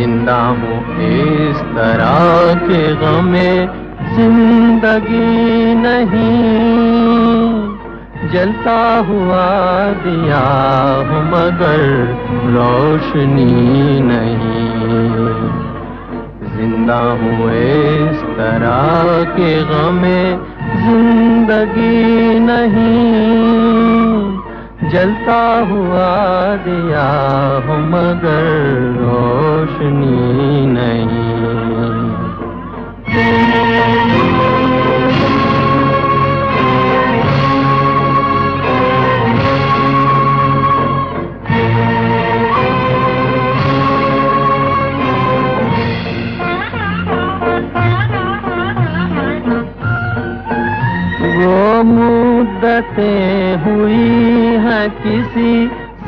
इस तरह के गमे ज़िंदगी नहीं। जलता हुआ दिया हूँ मगर रोशनी नहीं। ज़िंदा हूँ इस तरह के गमे ज़िंदगी नहीं। जलता हुआ दिया हूँ मगर रोशनी नहीं। वो मुद्दतें हुई हैं किसी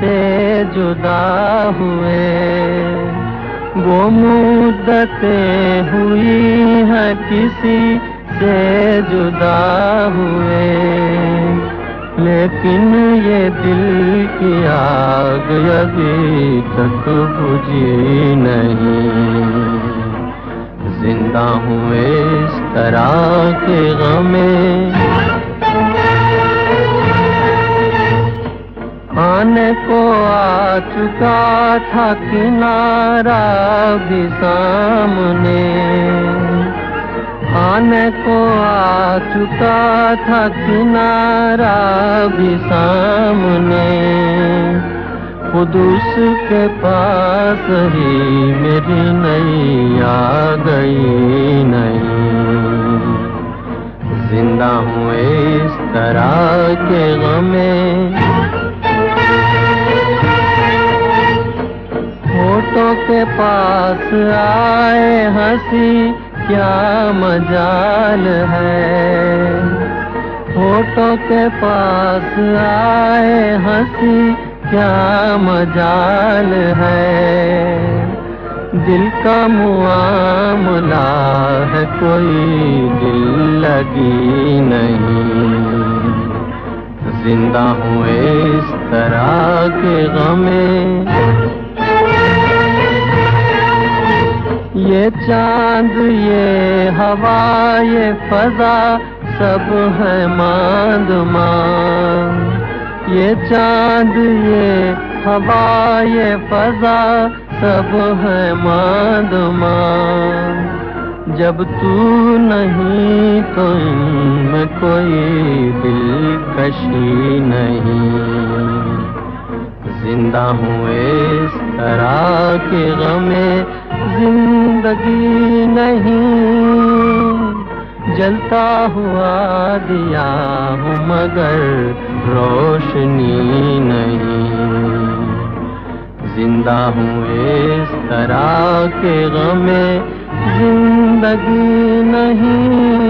से जुदा हुए। वो मुद्दतें हुई हैं किसी से जुदा हुए। लेकिन ये दिल की आग अभी तक बुझी नहीं। ज़िंदा हूँ इस तरह के गमे आने को आ चुका था किनारा भी सामने। आने को आ चुका था किनारा भी सामने। खुद उसके पास ही मेरी नहीं आ गई नहीं। ज़िंदा हूँ इस तरह के गमे होठों के पास आए हँसी, क्या मजाल है? होठों के पास आए हँसी, क्या मजाल है? दिल का मुआमला है, कोई दिल लगी नहीं। ज़िंदा हूँ इस तरह के गमे ये चाँद, ये हवा, ये फजा, सब है मांद मांग ये चाँद, ये हवा, ये फजा, सब है मांद मांग जब तू नहीं तो इनमें कोई दिलकशी नहीं। ज़िंदा हूँ इस तरह के गमे ज़िंदगी नहीं। जलता हुआ दिया हूँ मगर रोशनी नहीं। ज़िंदा हूँ इस तरह के गमे ज़िंदगी नहीं।